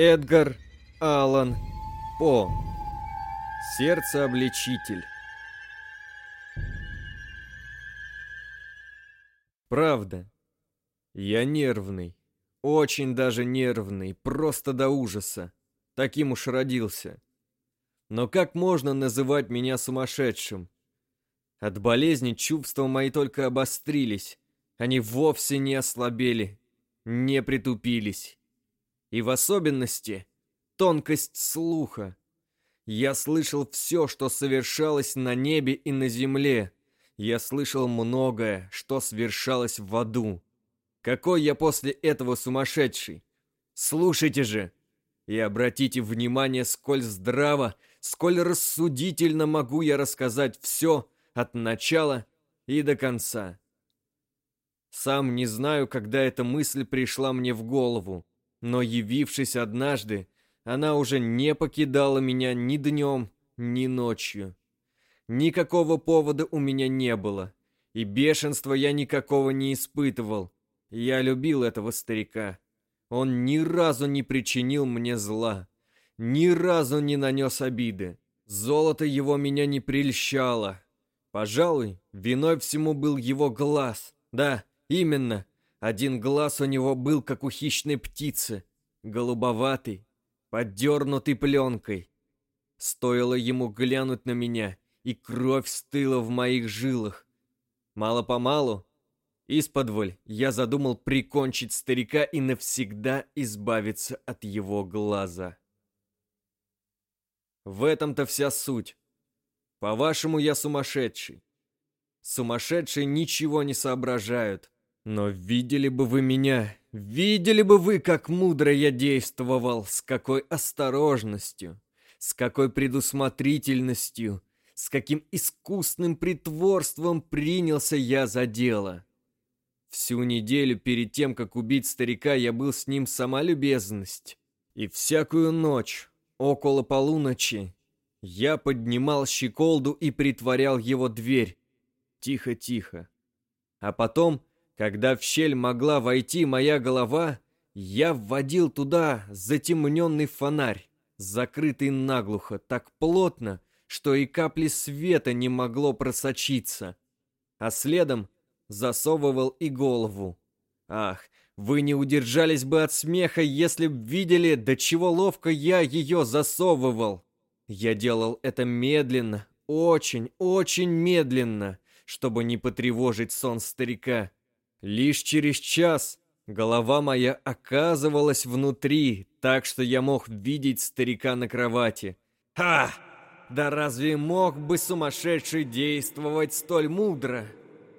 Эдгар Аллан По. Сердце-обличитель. Правда, я нервный, очень даже нервный, просто до ужаса. Таким уж родился. Но как можно называть меня сумасшедшим? От болезни чувства мои только обострились. Они вовсе не ослабели, не притупились. И в особенности тонкость слуха. Я слышал все, что совершалось на небе и на земле. Я слышал многое, что совершалось в аду. Какой я после этого сумасшедший! Слушайте же! И обратите внимание, сколь здраво, сколь рассудительно могу я рассказать все от начала и до конца. Сам не знаю, когда эта мысль пришла мне в голову, но явившись однажды, она уже не покидала меня ни днем, ни ночью. Никакого повода у меня не было, и бешенства я никакого не испытывал. Я любил этого старика. Он ни разу не причинил мне зла, ни разу не нанес обиды. Золото его меня не прельщало. Пожалуй, виной всему был его глаз. Да, именно, один глаз у него был, как у хищной птицы, голубоватый, поддернутый пленкой. Стоило ему глянуть на меня, и кровь стыла в моих жилах. Мало-помалу, исподволь, я задумал прикончить старика и навсегда избавиться от его глаза. В этом-то вся суть. По-вашему, я сумасшедший. Сумасшедшие ничего не соображают. Но видели бы вы меня, видели бы вы, как мудро я действовал, с какой осторожностью, с какой предусмотрительностью, с каким искусным притворством принялся я за дело. Всю неделю перед тем, как убить старика, я был с ним сама любезность. И всякую ночь, около полуночи, я поднимал щеколду и притворял его дверь. Тихо-тихо. А потом когда в щель могла войти моя голова, я вводил туда затемненный фонарь, закрытый наглухо, так плотно, что и капли света не могло просочиться. А следом засовывал и голову. Ах, вы не удержались бы от смеха, если б видели, до чего ловко я ее засовывал. Я делал это медленно, очень, очень медленно, чтобы не потревожить сон старика. Лишь через час голова моя оказывалась внутри, так что я мог видеть старика на кровати. Ха! Да разве мог бы сумасшедший действовать столь мудро?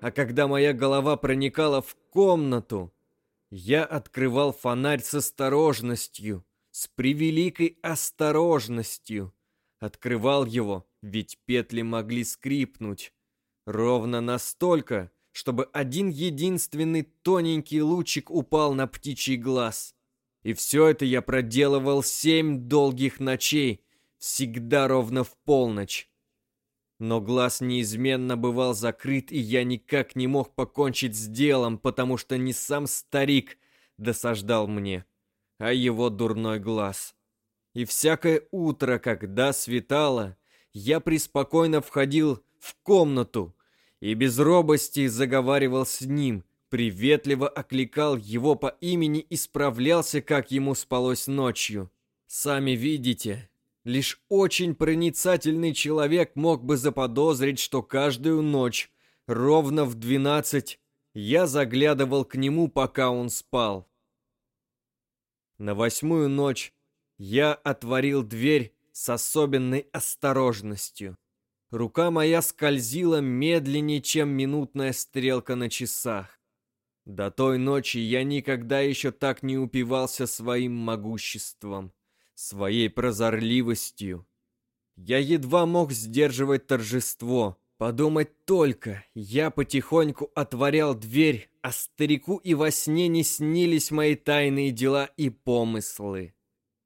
А когда моя голова проникала в комнату, я открывал фонарь с осторожностью, с превеликой осторожностью. Открывал его, ведь петли могли скрипнуть. Ровно настолько, чтобы один единственный тоненький лучик упал на птичий глаз. И все это я проделывал семь долгих ночей, всегда ровно в полночь. Но глаз неизменно бывал закрыт, и я никак не мог покончить с делом, потому что не сам старик досаждал мне, а его дурной глаз. И всякое утро, когда светало, я преспокойно входил в комнату, и без робости заговаривал с ним, приветливо окликал его по имени и справлялся, как ему спалось ночью. Сами видите, лишь очень проницательный человек мог бы заподозрить, что каждую ночь, ровно в двенадцать, я заглядывал к нему, пока он спал. На восьмую ночь я отворил дверь с особенной осторожностью. Рука моя скользила медленнее, чем минутная стрелка на часах. До той ночи я никогда еще так не упивался своим могуществом, своей прозорливостью. Я едва мог сдерживать торжество. Подумать только, я потихоньку отворял дверь, а старику и во сне не снились мои тайные дела и помыслы.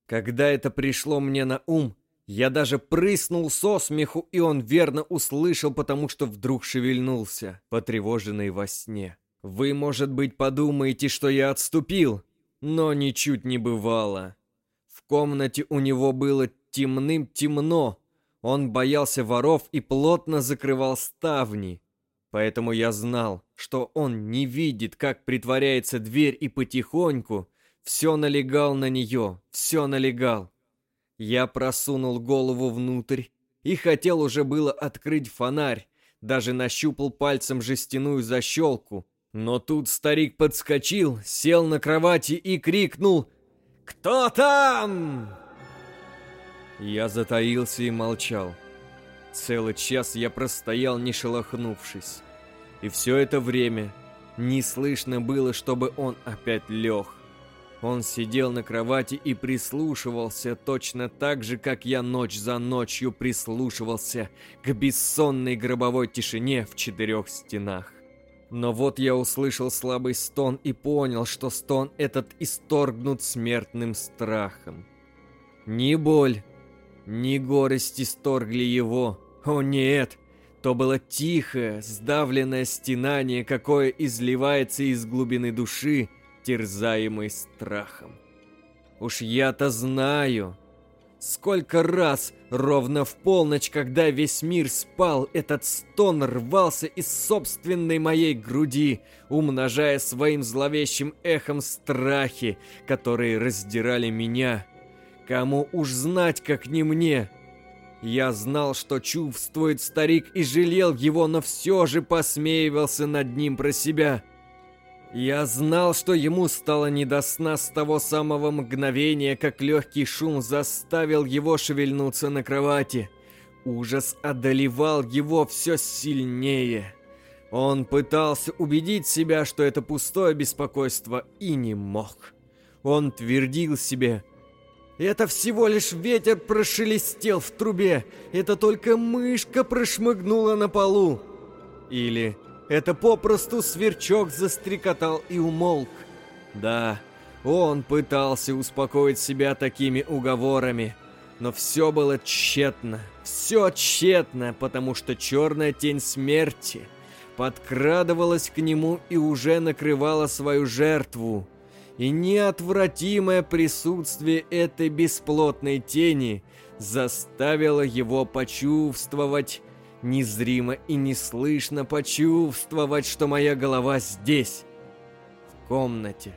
Когда это пришло мне на ум, я даже прыснул со смеху, и он верно услышал, потому что вдруг шевельнулся, потревоженный во сне. Вы, может быть, подумаете, что я отступил, но ничуть не бывало. В комнате у него было темным-темно. Он боялся воров и плотно закрывал ставни. Поэтому я знал, что он не видит, как притворяется дверь и потихоньку все налегал на нее, все налегал. Я просунул голову внутрь и хотел уже было открыть фонарь, даже нащупал пальцем жестяную защелку. Но тут старик подскочил, сел на кровати и крикнул «Кто там?» Я затаился и молчал. Целый час я простоял, не шелохнувшись. И все это время не слышно было, чтобы он опять лег. Он сидел на кровати и прислушивался точно так же, как я ночь за ночью прислушивался к бессонной гробовой тишине в четырех стенах. Но вот я услышал слабый стон и понял, что стон этот исторгнут смертным страхом. Ни боль, ни горесть исторгли его. О нет! То было тихое, сдавленное стенание, какое изливается из глубины души, терзаемый страхом. Уж я-то знаю, сколько раз ровно в полночь, когда весь мир спал, этот стон рвался из собственной моей груди, умножая своим зловещим эхом страхи, которые раздирали меня. Кому уж знать, как не мне. Я знал, что чувствует старик и жалел его, но все же посмеивался над ним про себя — я знал, что ему стало не до сна с того самого мгновения, как легкий шум заставил его шевельнуться на кровати. Ужас одолевал его все сильнее. Он пытался убедить себя, что это пустое беспокойство, и не мог. Он твердил себе, «Это всего лишь ветер прошелестел в трубе, это только мышка прошмыгнула на полу». Или это попросту сверчок застрекотал и умолк. Да, он пытался успокоить себя такими уговорами, но все было тщетно, все тщетно, потому что черная тень смерти подкрадывалась к нему и уже накрывала свою жертву. И неотвратимое присутствие этой бесплотной тени заставило его почувствовать незримо и неслышно почувствовать, что моя голова здесь, в комнате.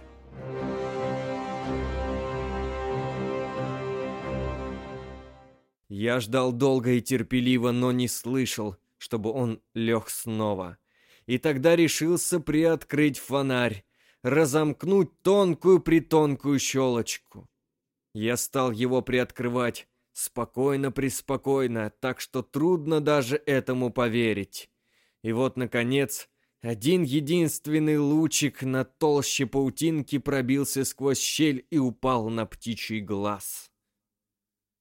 Я ждал долго и терпеливо, но не слышал, чтобы он лег снова. И тогда решился приоткрыть фонарь, разомкнуть тонкую-притонкую щелочку. Я стал его приоткрывать, Спокойно-преспокойно, так что трудно даже этому поверить. И вот, наконец, один единственный лучик на толще паутинки пробился сквозь щель и упал на птичий глаз.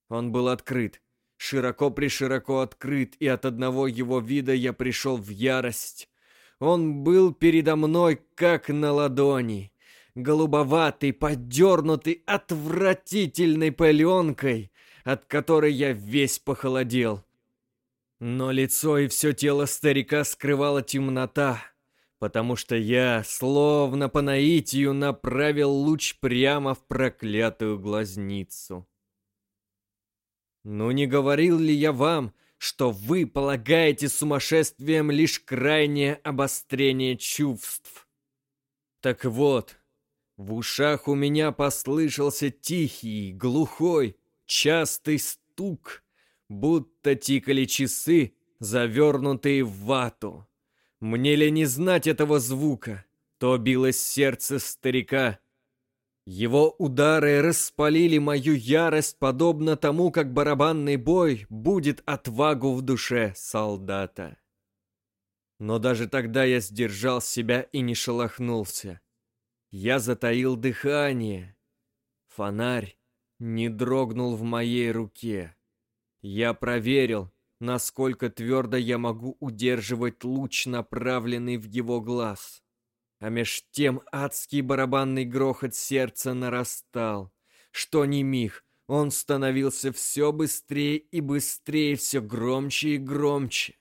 Он был открыт, широко-пришироко открыт, и от одного его вида я пришел в ярость. Он был передо мной, как на ладони, голубоватый, подернутый отвратительной пыленкой, от которой я весь похолодел. Но лицо и все тело старика скрывала темнота, потому что я, словно по наитию, направил луч прямо в проклятую глазницу. Ну не говорил ли я вам, что вы полагаете сумасшествием лишь крайнее обострение чувств? Так вот, в ушах у меня послышался тихий, глухой, частый стук, будто тикали часы, завернутые в вату. Мне ли не знать этого звука? То билось сердце старика. Его удары распалили мою ярость, подобно тому, как барабанный бой будет отвагу в душе солдата. Но даже тогда я сдержал себя и не шелохнулся. Я затаил дыхание. Фонарь не дрогнул в моей руке. Я проверил, насколько твердо я могу удерживать луч, направленный в его глаз. А меж тем адский барабанный грохот сердца нарастал. Что ни миг, он становился все быстрее и быстрее, все громче и громче.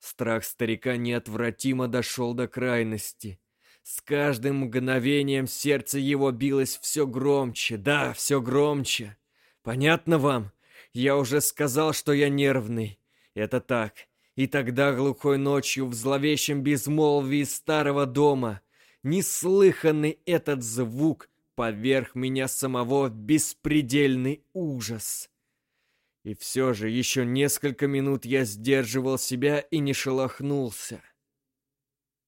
Страх старика неотвратимо дошел до крайности. С каждым мгновением сердце его билось все громче, да, все громче. Понятно вам? Я уже сказал, что я нервный. Это так. И тогда глухой ночью в зловещем безмолвии старого дома неслыханный этот звук поверх меня самого беспредельный ужас. И все же еще несколько минут я сдерживал себя и не шелохнулся.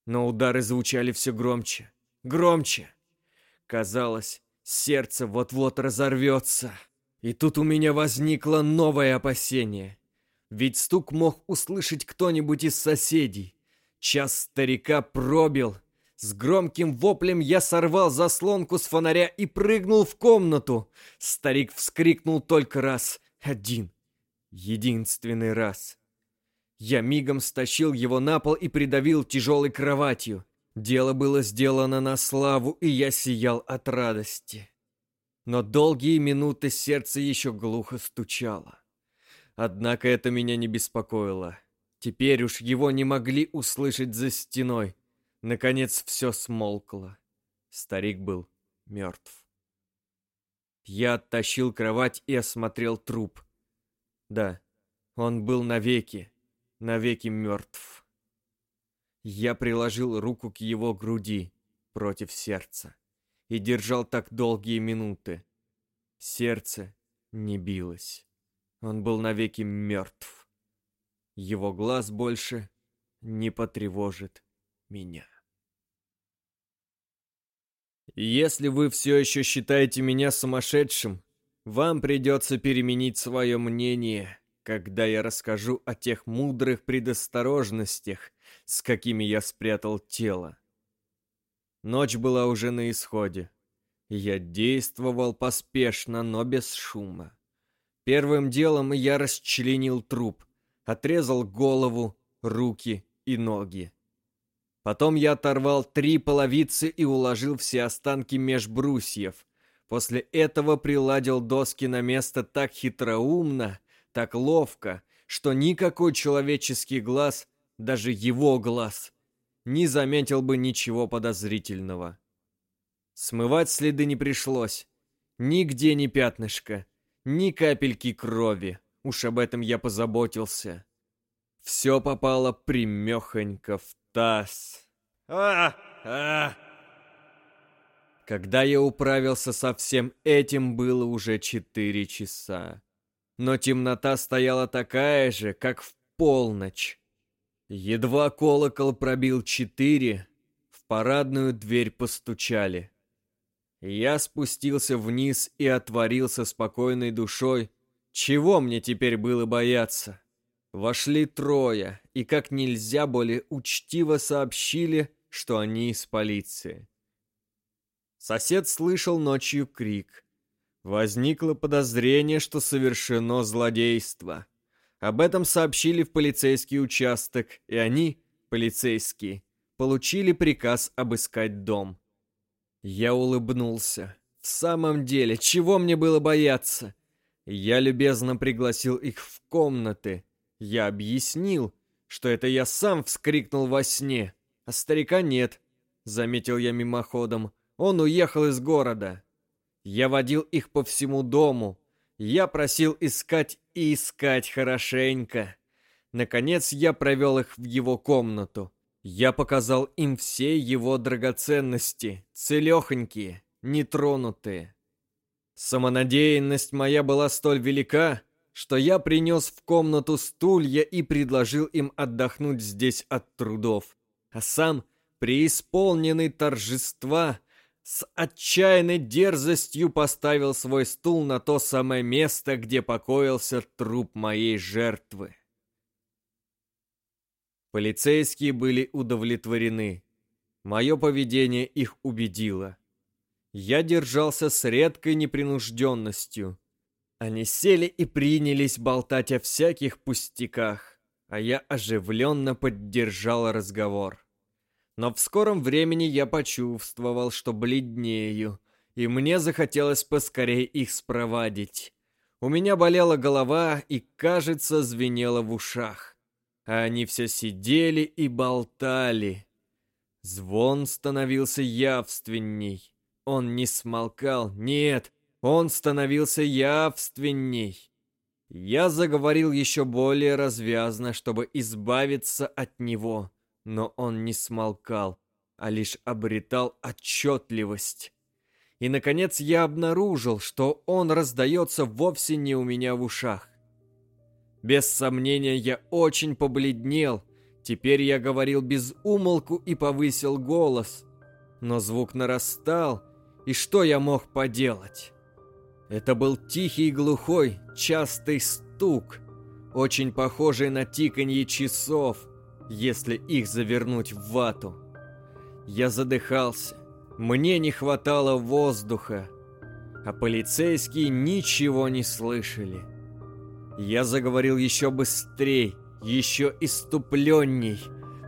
Но удары звучали все громче, громче. Казалось, сердце вот-вот разорвется. И тут у меня возникло новое опасение. Ведь стук мог услышать кто-нибудь из соседей. Час старика пробил. С громким воплем я сорвал заслонку с фонаря и прыгнул в комнату. Старик вскрикнул только раз. Один. Единственный раз. Я мигом стащил его на пол и придавил тяжелой кроватью. Дело было сделано на славу, и я сиял от радости. Но долгие минуты сердце еще глухо стучало. Однако это меня не беспокоило. Теперь уж его не могли услышать за стеной. Наконец все смолкло. Старик был мертв. Я оттащил кровать и осмотрел труп. Да, он был навеки, навеки мертв. Я приложил руку к его груди против сердца и держал так долгие минуты. Сердце не билось. Он был навеки мертв. Его глаз больше не потревожит меня. Если вы все еще считаете меня сумасшедшим, вам придется переменить свое мнение когда я расскажу о тех мудрых предосторожностях, с какими я спрятал тело. Ночь была уже на исходе. Я действовал поспешно, но без шума. Первым делом я расчленил труп, отрезал голову, руки и ноги. Потом я оторвал три половицы и уложил все останки меж брусьев. После этого приладил доски на место так хитроумно, так ловко, что никакой человеческий глаз, даже его глаз, не заметил бы ничего подозрительного. Смывать следы не пришлось. Нигде ни пятнышка, ни капельки крови. Уж об этом я позаботился. Все попало примехонько в таз. А! А! Когда я управился со всем этим, было уже четыре часа но темнота стояла такая же, как в полночь. Едва колокол пробил четыре, в парадную дверь постучали. Я спустился вниз и отворился спокойной душой. Чего мне теперь было бояться? Вошли трое и как нельзя более учтиво сообщили, что они из полиции. Сосед слышал ночью крик. Возникло подозрение, что совершено злодейство. Об этом сообщили в полицейский участок, и они, полицейские, получили приказ обыскать дом. Я улыбнулся. В самом деле, чего мне было бояться? Я любезно пригласил их в комнаты. Я объяснил, что это я сам вскрикнул во сне, а старика нет, заметил я мимоходом. Он уехал из города. Я водил их по всему дому. Я просил искать и искать хорошенько. Наконец я провел их в его комнату. Я показал им все его драгоценности, целехонькие, нетронутые. Самонадеянность моя была столь велика, что я принес в комнату стулья и предложил им отдохнуть здесь от трудов, а сам, преисполненный торжества, с отчаянной дерзостью поставил свой стул на то самое место, где покоился труп моей жертвы. Полицейские были удовлетворены. Мое поведение их убедило. Я держался с редкой непринужденностью. Они сели и принялись болтать о всяких пустяках, а я оживленно поддержал разговор. Но в скором времени я почувствовал, что бледнею, и мне захотелось поскорее их спровадить. У меня болела голова и, кажется, звенело в ушах. А они все сидели и болтали. Звон становился явственней. Он не смолкал, нет, он становился явственней. Я заговорил еще более развязно, чтобы избавиться от него, но он не смолкал, а лишь обретал отчетливость. И, наконец, я обнаружил, что он раздается вовсе не у меня в ушах. Без сомнения, я очень побледнел. Теперь я говорил без умолку и повысил голос. Но звук нарастал, и что я мог поделать? Это был тихий глухой, частый стук, очень похожий на тиканье часов, если их завернуть в вату. Я задыхался, мне не хватало воздуха, а полицейские ничего не слышали. Я заговорил еще быстрей, еще иступленней,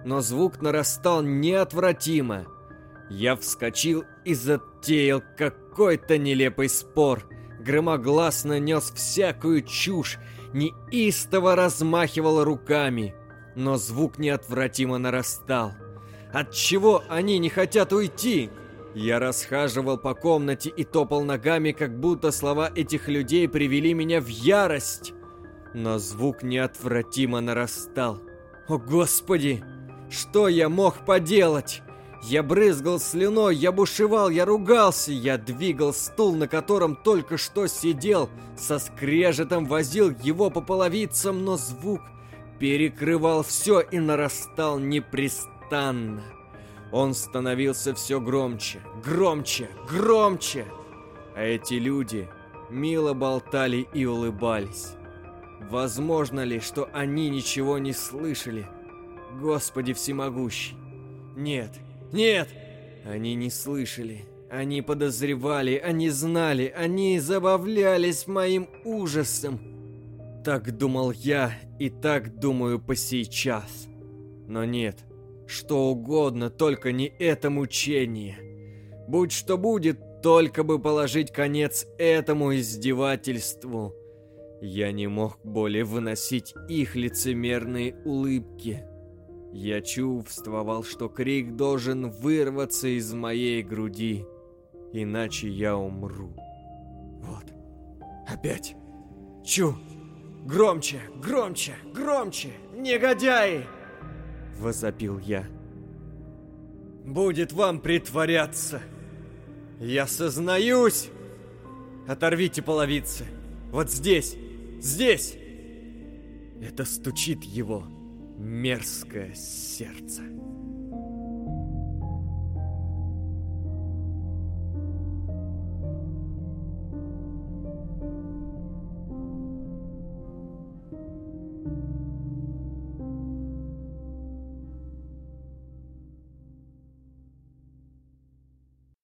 но звук нарастал неотвратимо. Я вскочил и затеял какой-то нелепый спор, громогласно нес всякую чушь, неистово размахивал руками, но звук неотвратимо нарастал. От чего они не хотят уйти? Я расхаживал по комнате и топал ногами, как будто слова этих людей привели меня в ярость. Но звук неотвратимо нарастал. О, Господи! Что я мог поделать? Я брызгал слюной, я бушевал, я ругался, я двигал стул, на котором только что сидел, со скрежетом возил его по половицам, но звук перекрывал все и нарастал непрестанно. Он становился все громче, громче, громче. А эти люди мило болтали и улыбались. Возможно ли, что они ничего не слышали? Господи всемогущий. Нет, нет! Они не слышали. Они подозревали, они знали, они забавлялись моим ужасом. Так думал я и так думаю по сейчас. Но нет, что угодно, только не это мучение. Будь что будет, только бы положить конец этому издевательству. Я не мог более выносить их лицемерные улыбки. Я чувствовал, что крик должен вырваться из моей груди, иначе я умру. Вот, опять. Чу! Громче, громче, громче! Негодяи! Возопил я. Будет вам притворяться. Я сознаюсь! Оторвите половицы. Вот здесь, здесь. Это стучит его мерзкое сердце.